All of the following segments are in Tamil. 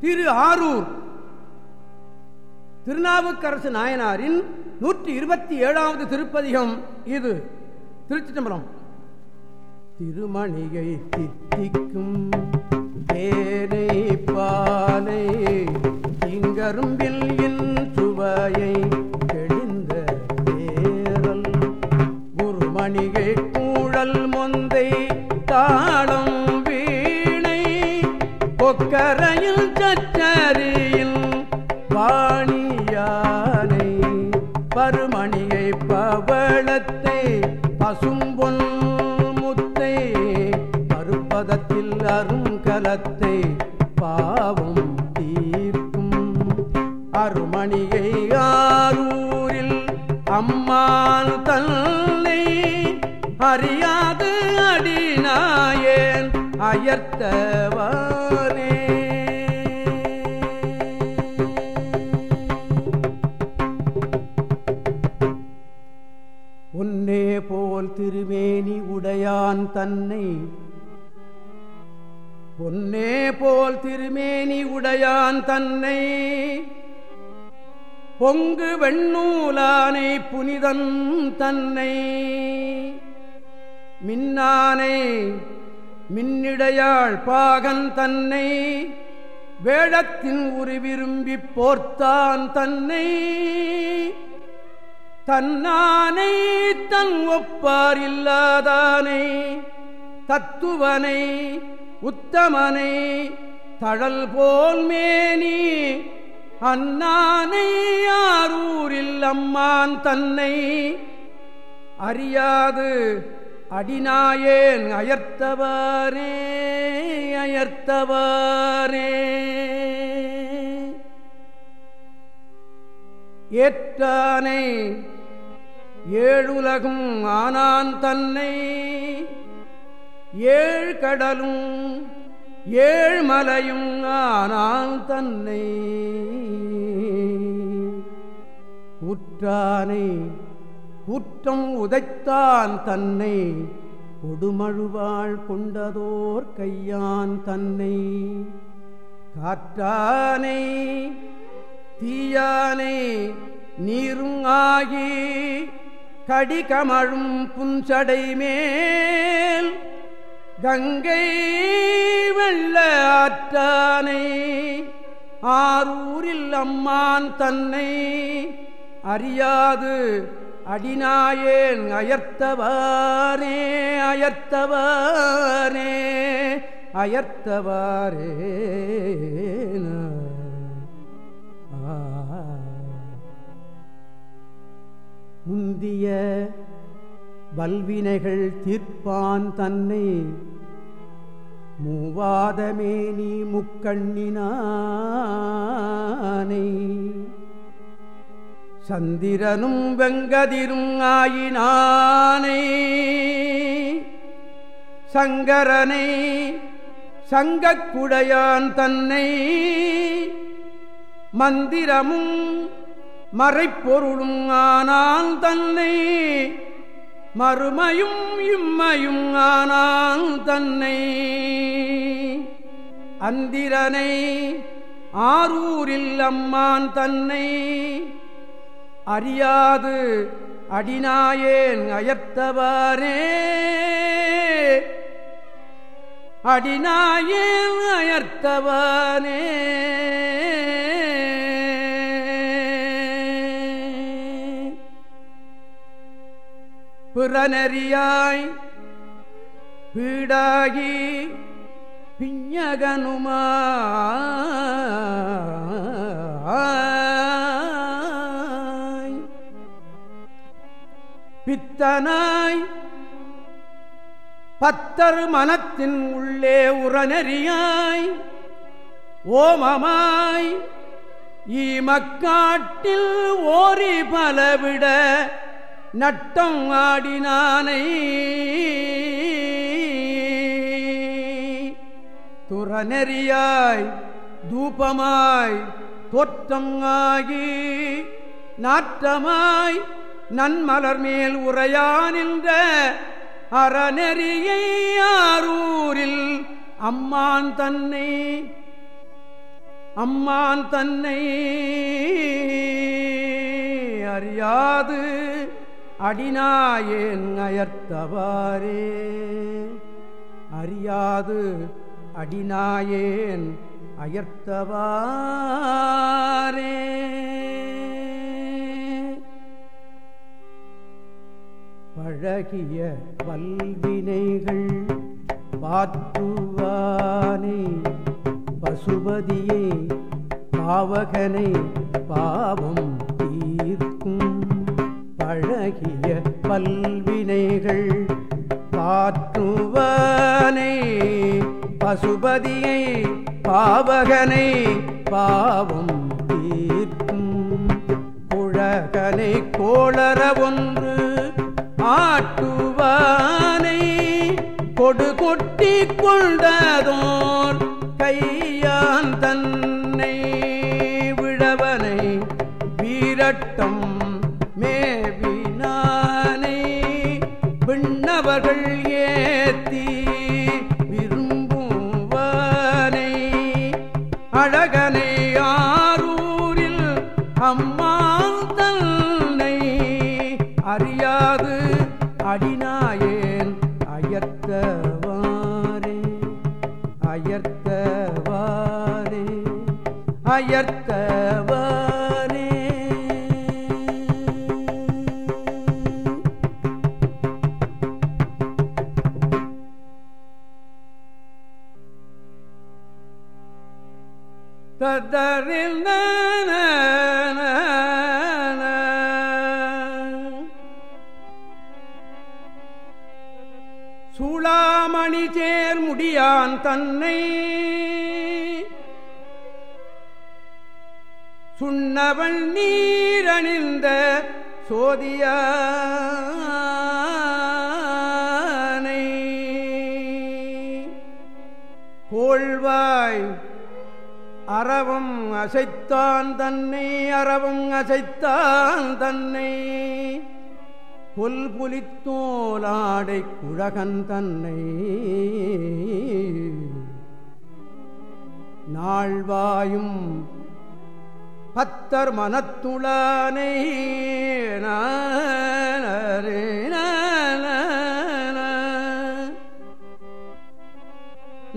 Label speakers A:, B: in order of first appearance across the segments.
A: திரு ஆரூர். திருநாவுக்கரசு நாயனாரின் நூற்றி இருபத்தி ஏழாவது திருப்பதிகம் இது. திருச்சி தம்பரம் திருமணிகை தித்திக்கும் தேனை பாலை இங்கரும்பில் என் சுவையை தெளிந்த தேரல். குருமணிகை கூழல் மொந்தை தாளம் பொக்கரையில் சச்சரியில் பாணியானை பருமணியை பவளத்தை பசும்பொன் முத்தை பருப்பதத்தில் அருங்கலத்தை பாவம் தீர்க்கும். அருமணியை ஆரூரில் அம்மான் தன்னை அறியாது அடினாயே அயர்த்தவானே. உன்னே போல் திருமேனி உடையான் தன்னை. பொன்னே போல் திருமேனி உடையான் தன்னை. பொங்கு வெண்ணூலானை புனிதன் தன்னை. மின்னானை மின்னிடையாள் பாகன் தன்னை வேடத்தின் உரு விரும்பி போர்த்தான் தன்னை. தன்னானை தன் ஒப்பார் இல்லாதானை தத்துவனை உத்தமனை தழல் போல் மேனி அண்ணானை யாரூரில் அம்மான் தன்னை. அறியாது அடிநாயேன் அயர்த்தவாரே அயர்த்தவாரே. ஏற்றானை ஏழுலகும் ஆனான் தன்னை ஏழ் கடலும் ஏழ் மலையும் ஆனான் தன்னை. உற்றானை ஊற்றம் உதைத்தான் தன்னை கொடுமழுவாள் கொண்டதோர் கையான் தன்னை. காற்றானை தீயானை நீரும் ஆகி கடிகமழும் புஞ்சடை மேல் கங்கை வெள்ள ஆற்றானை ஆரூரில் அம்மான் தன்னை அறியாது அடிநாயேன் அயர்த்தவாரே அயர்த்தவாரே அயர்த்தவாரே முந்திய வல்வினைகள் தீர்ப்பான் தன்னை மூவாதமே நீ முக்கண்ணினானை. சந்திரனும் வெங்கதிரும் ஆயினானை. சங்கரனை சங்கக்குடையான் தன்னை. மந்திரமும் மறைப்பொருளும் ஆனான் தன்னை. மறுமையும் இம்மையும் ஆனான் தன்னை. அந்திரனை ஆரூரில் அம்மான் தன்னை. அறியாது அடினாயேன் அயர்த்தவாரே அடினாயேன் அயர்த்தவானே. பிறனறியாய் பீடாகி பிஞகனுமா பித்தனாய். பத்தர் மனத்தின் உள்ளே உறநெறியாய். ஓமமாய். ஈமக்காட்டில் ஓரி பலவிட நட்டம் ஆடினானை. துறநெறியாய் தூபமாய் தோற்றம் ஆகி நாற்றமாய் நன்மலர் மேல் உரையானின்ற அறநெறியை ஆரூரில் அம்மான் தன்னை அம்மான் தன்னை அறியாது. அடினாயேன் அயர்த்தவாரே அறியாது அடினாயேன் அயர்த்தவாரே அழகிய வல்வினைகள் பாற்றுவானே பசுபதியே பாவகனை பாவம் தீர்க்கும். பழகிய பல்வினைகள் பாற்றுவானே பசுபதியை பாவகனை பாவம் தீர்க்கும். குழகனை கோளர ஆட்டுவானை கொடு கொட்டி கொண்டதோர் கையான் தன்னை விழவனை வீரட்டம் மேவினானை விண்ணவர்கள் ஏத்தி விரும்புவானை அழகனை ஆரூரில் அம்மா அறியாது அடினாயேன் அயர்த்தவாரே அயர்த்தவாரே அயர்த்தவாரே. ததரில் சேர் தன்னை சுண்ணவன் நீரணிந்த சோதியானை. கோள்வாய் அறவும் அசைத்தான் தன்னை அறவும் அசைத்தான் தன்னை. கொல் புலித்தோலாடை குழகன் தன்னை. நாள்வாயும் பத்தர் மனத்துளானை.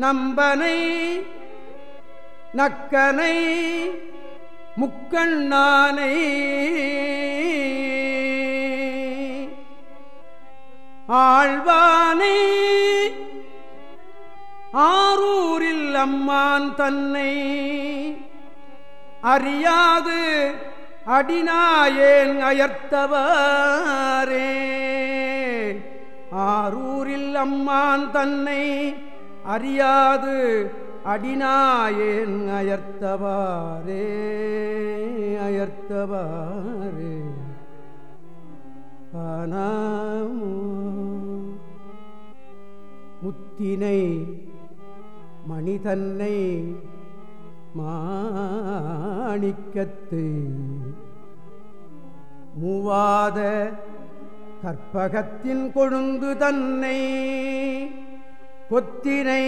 A: நம்பனை நக்கனை முக்கண்ணானை. ஆழ்வானே. ஆரூரில் அம்மான் தன்னை அறியாது அடினாயேன் அயர்த்தவரே. ஆரூரில் அம்மான் தன்னை அறியாது அடினாயேன் அயர்த்தவாரே அயர்த்தவாரே. ஆனாமோ முத்தினை மணிதன்னை மாணிக்கத்து மூவாத கற்பகத்தின் கொழுந்து தன்னை கொத்தினை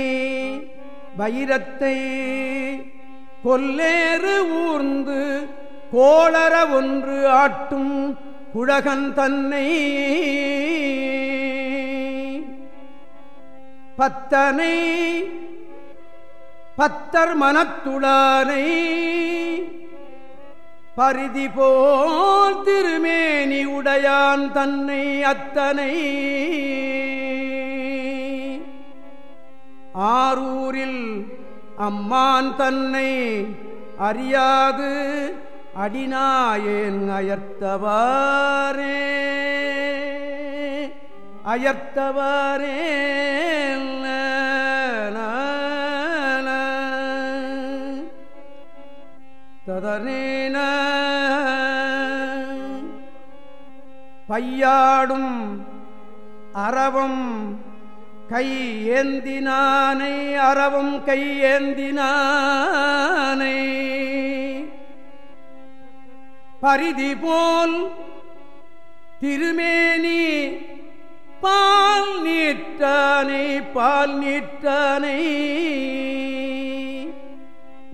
A: வைரத்தை கொல்லேறு ஊர்ந்து கோளர ஒன்று ஆட்டும் குழகன் தன்னை பத்தனை பத்தர் மனத்துளானை பரிதி போல் திருமேனி உடையான் தன்னை அத்தனை. ஆரூரில் அம்மான் தன்னை அறியாது. அடினாயேன் அயர்த்தவாரே அயர்த்தவாரே ததனேன பையாடும் அறவும் கை ஏந்தினானை அறவும் கை ஏந்தினானை. பரிதி போல் திருமேனி பால் நீட்டானை பால் நீட்டானை.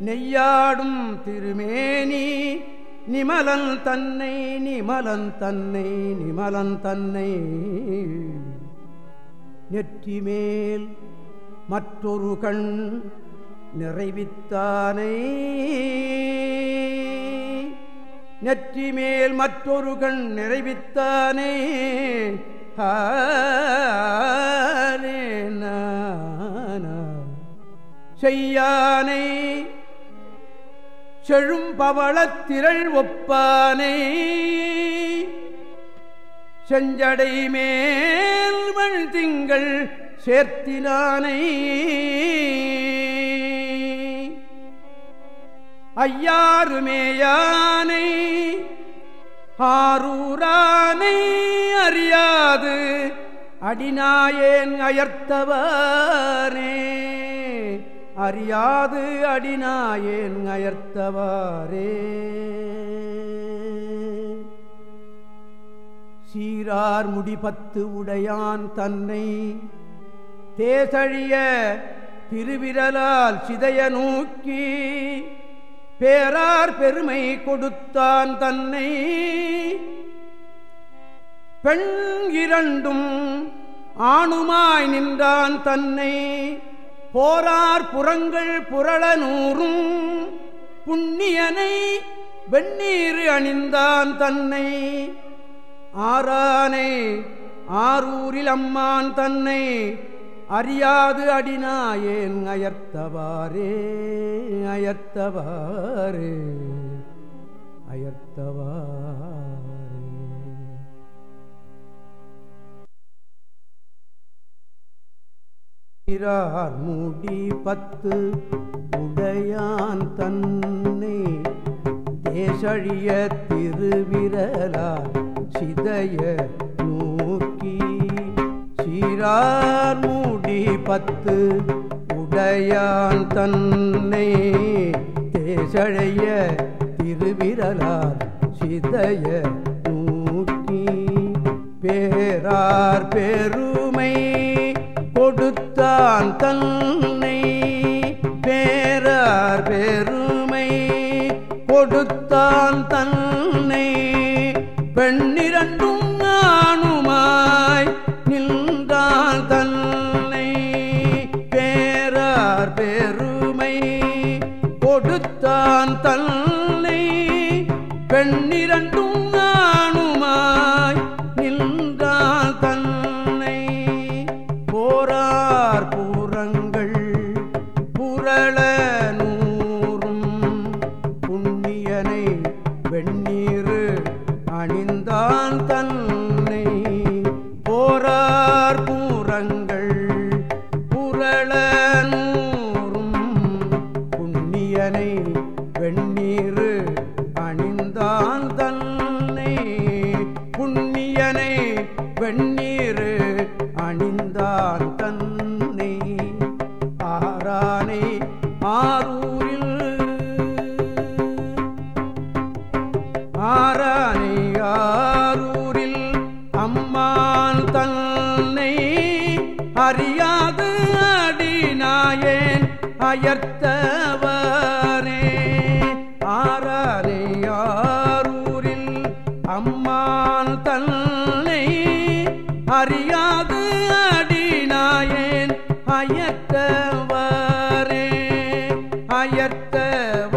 A: நெய்யாடும் திருமேனி நிமலன் தன்னை நிமலன் தன்னை நிமலன் தன்னை. நெற்றி மேல் மற்றொரு கண் நிறைவித்தானை. நெற்றி மேல் மற்றொரு கண் நிறைவித்தானே? செய்யானை செழும் பவளத்திரள் ஒப்பானை? செஞ்சடை மேல் மண் திங்கள் சேர்த்தினானை? ஐயாறுமேயானை ஆரூரானை அறியாது அடிநாயேன் அயர்த்தவாரே. அறியாது அடிநாயேன் அயர்த்தவாரே. சீரார் முடிபத்து உடையான் தன்னை தேசழிய திருவிரலால் சிதைய நோக்கி பேரார் பெருமை கொடுத்தான் தன்னை. பெண் இரண்டும் ஆணுமாய் நின்றான் தன்னை. போரார் புறங்கள் புரளநூறும் புண்ணியனை வெண்ணீர் அணிந்தான் தன்னை. ஆரானை ஆரூரில் அம்மான் தன்னை. அறியாது அடினாயேன் அயர்த்தவாரே அயர்த்தவாரே அயர்த்தவாரே முடி பத்து உடையான் தன்னை. தேசழிய திருவிரலார் சிதைய நோக்கி. சீரார் மூடி பத்து உடையான் தன்னை தேசழைய திருவிரலார் சிதைய நோக்கி பேரார் பெருமை கொடுத்தான் தன்னை பேரார் பெருமை அணிந்தான் தன் ஆயர்த்தவரே. ஆறாரே யாரூரில் அம்மான் தன்னை அறியாது அடினாயேன் அயர்த்தவரே அயர்த்தவரே